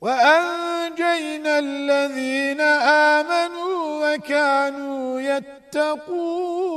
وأنجينا الذين آمنوا وكانوا يتقون.